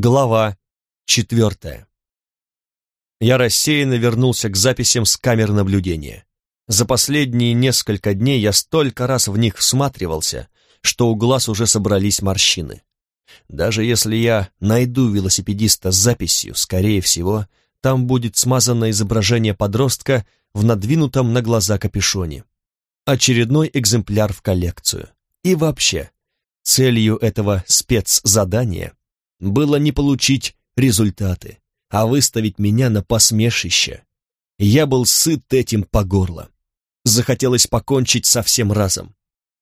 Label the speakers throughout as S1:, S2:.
S1: Глава четвертая. Я рассеянно вернулся к записям с камер наблюдения. За последние несколько дней я столько раз в них всматривался, что у глаз уже собрались морщины. Даже если я найду велосипедиста с записью, скорее всего, там будет смазано изображение подростка в надвинутом на глаза капюшоне. Очередной экземпляр в коллекцию. И вообще, целью этого спецзадания было не получить результаты, а выставить меня на посмешище. Я был сыт этим по горло. Захотелось покончить со всем разом.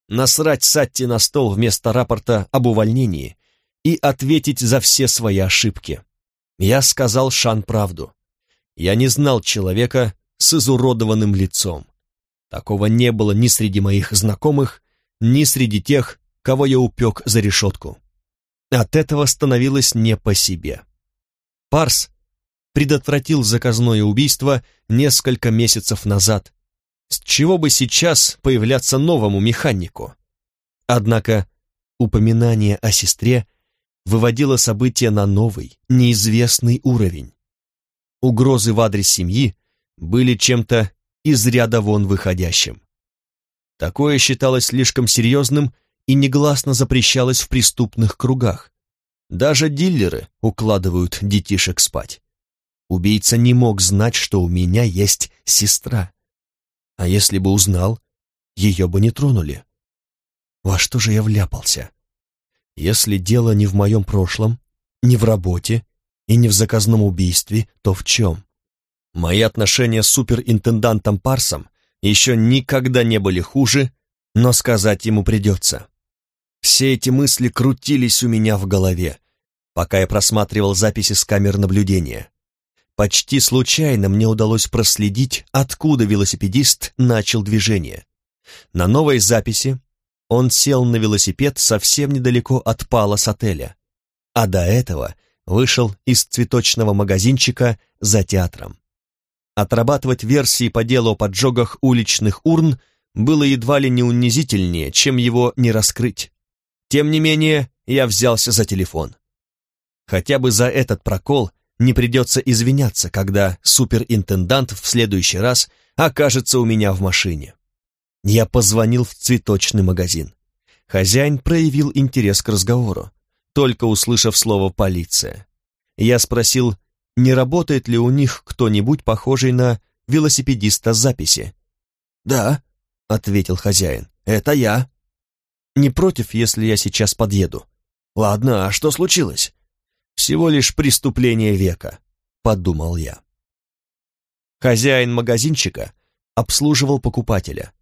S1: Насрать Сатти на стол вместо рапорта об увольнении и ответить за все свои ошибки. Я сказал Шан правду. Я не знал человека с изуродованным лицом. Такого не было ни среди моих знакомых, ни среди тех, кого я упек за решетку. От этого становилось не по себе. Парс предотвратил заказное убийство несколько месяцев назад. С чего бы сейчас появляться новому механику? Однако упоминание о сестре выводило события на новый, неизвестный уровень. Угрозы в адрес семьи были чем-то из ряда вон выходящим. Такое считалось слишком серьезным и негласно запрещалось в преступных кругах. Даже диллеры укладывают детишек спать. Убийца не мог знать, что у меня есть сестра. А если бы узнал, ее бы не тронули. Во что же я вляпался? Если дело не в моем прошлом, не в работе и не в заказном убийстве, то в чем? Мои отношения с суперинтендантом Парсом еще никогда не были хуже, но сказать ему придется. Все эти мысли крутились у меня в голове, пока я просматривал записи с камер наблюдения. Почти случайно мне удалось проследить, откуда велосипедист начал движение. На новой записи он сел на велосипед совсем недалеко от палас отеля, а до этого вышел из цветочного магазинчика за театром. Отрабатывать версии по делу о поджогах уличных урн было едва ли не унизительнее, чем его не раскрыть. Тем не менее, я взялся за телефон. Хотя бы за этот прокол не придется извиняться, когда суперинтендант в следующий раз окажется у меня в машине. Я позвонил в цветочный магазин. Хозяин проявил интерес к разговору, только услышав слово «полиция». Я спросил, не работает ли у них кто-нибудь похожий на велосипедиста записи. «Да», — ответил хозяин, — «это я». Не против, если я сейчас подъеду? Ладно, а что случилось? Всего лишь преступление века, подумал я. Хозяин магазинчика обслуживал покупателя.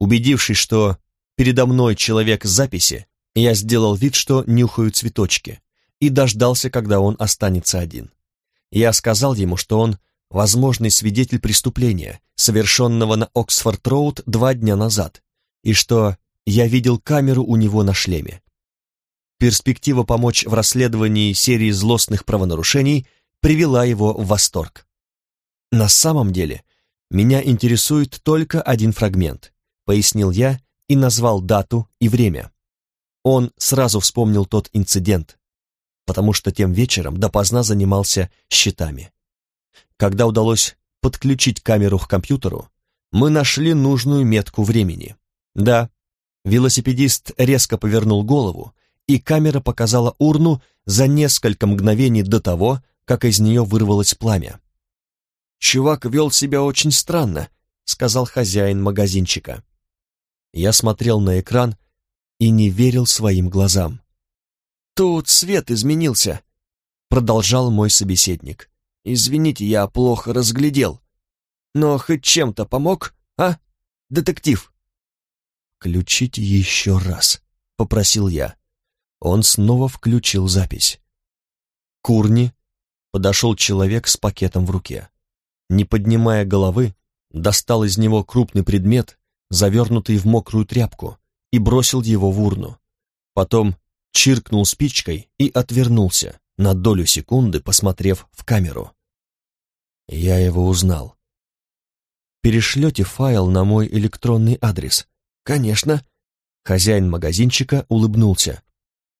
S1: Убедившись, что передо мной человек с записи, я сделал вид, что нюхаю цветочки, и дождался, когда он останется один. Я сказал ему, что он возможный свидетель преступления, совершенного на Оксфорд-Роуд два дня назад, и что я видел камеру у него на шлеме. Перспектива помочь в расследовании серии злостных правонарушений привела его в восторг. «На самом деле, меня интересует только один фрагмент», пояснил я и назвал дату и время. Он сразу вспомнил тот инцидент, потому что тем вечером допоздна занимался счетами. Когда удалось подключить камеру к компьютеру, мы нашли нужную метку времени. Да, Велосипедист резко повернул голову, и камера показала урну за несколько мгновений до того, как из нее вырвалось пламя. «Чувак вел себя очень странно», — сказал хозяин магазинчика. Я смотрел на экран и не верил своим глазам. «Тут свет изменился», — продолжал мой собеседник. «Извините, я плохо разглядел. Но хоть чем-то помог, а, детектив?» «Включить еще раз», — попросил я. Он снова включил запись. Курни подошел человек с пакетом в руке. Не поднимая головы, достал из него крупный предмет, завернутый в мокрую тряпку, и бросил его в урну. Потом чиркнул спичкой и отвернулся, на долю секунды посмотрев в камеру. Я его узнал. «Перешлете файл на мой электронный адрес», «Конечно». Хозяин магазинчика улыбнулся.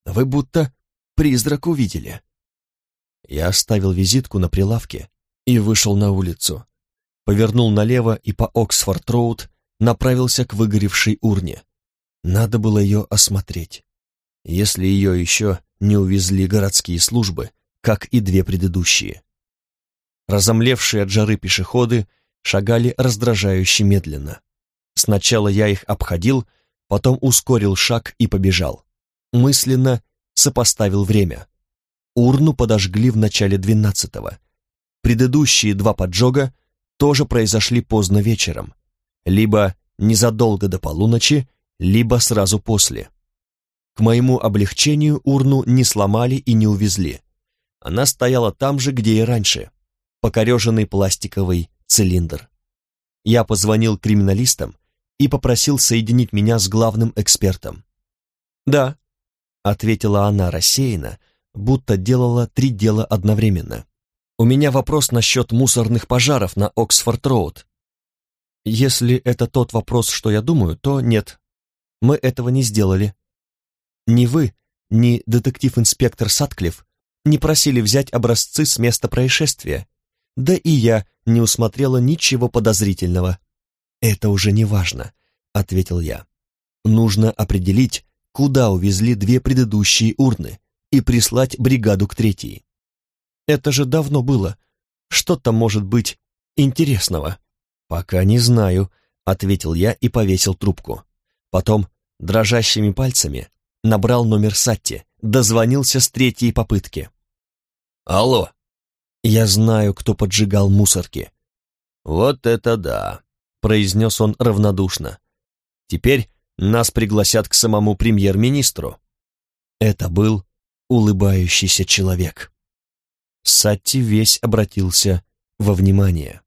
S1: «Вы будто призрак увидели». Я оставил визитку на прилавке и вышел на улицу. Повернул налево и по Оксфорд-Роуд направился к выгоревшей урне. Надо было ее осмотреть. Если ее еще не увезли городские службы, как и две предыдущие. Разомлевшие от жары пешеходы шагали раздражающе медленно. Сначала я их обходил, потом ускорил шаг и побежал. Мысленно сопоставил время. Урну подожгли в начале двенадцатого. Предыдущие два поджога тоже произошли поздно вечером, либо незадолго до полуночи, либо сразу после. К моему облегчению урну не сломали и не увезли. Она стояла там же, где и раньше, покореженный пластиковый цилиндр. Я позвонил криминалистам и попросил соединить меня с главным экспертом. «Да», — ответила она рассеянно, будто делала три дела одновременно. «У меня вопрос насчет мусорных пожаров на Оксфорд-Роуд. Если это тот вопрос, что я думаю, то нет. Мы этого не сделали. Ни вы, ни детектив-инспектор Сатклифф не просили взять образцы с места происшествия, да и я не усмотрела ничего подозрительного. «Это уже не важно», — ответил я. «Нужно определить, куда увезли две предыдущие урны и прислать бригаду к третьей. Это же давно было. Что там может быть интересного?» «Пока не знаю», — ответил я и повесил трубку. Потом, дрожащими пальцами, набрал номер Сатти, дозвонился с третьей попытки. «Алло!» «Я знаю, кто поджигал мусорки». «Вот это да!» — произнес он равнодушно. «Теперь нас пригласят к самому премьер-министру». Это был улыбающийся человек. Сатти весь обратился во внимание.